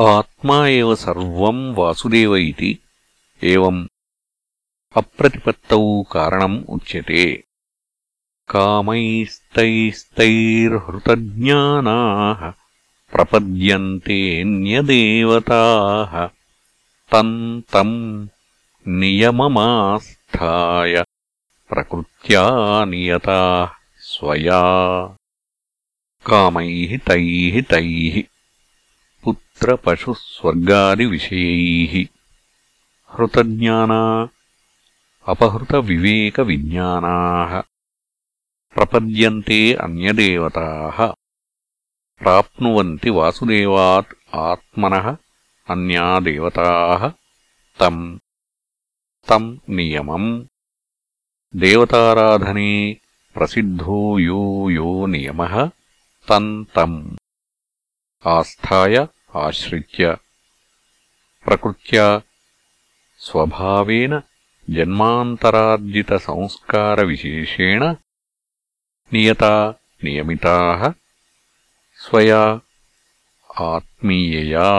ఆత్మా ఏవ సర్వం వాసుదేవ ఇతి ఏవం అప్రతిపత్తౌ కారణం ఉచ్యతే. కామైస్తైస్తైర్హృతజ్ఞానాः ప్రపద్యంతేऽన్యదేవతాः తం తం నియమమాస్థాయ ప్రకృత్యా నియతాः స్వయా. కామైः తైः తైः పుత్రపశుస్వర్గాదివిషయైः హృతజ్ఞానా अपहृतविवेकविज्ञानाः प्रपद्यन्ते अन्यदेवताः प्राप्नुवन्ति वासुदेवात् आत्मनः अन्या देवताः तम् तम् नियमम् देवताराधने प्रसिद्धो यो यो नियमः तम् तम् आस्थाय आश्रित्य प्रकृत्या स्वभावेन जन्मान्तरार्जितसंस्कारविशेषेण नियता नियमिताः स्वया आत्मीयया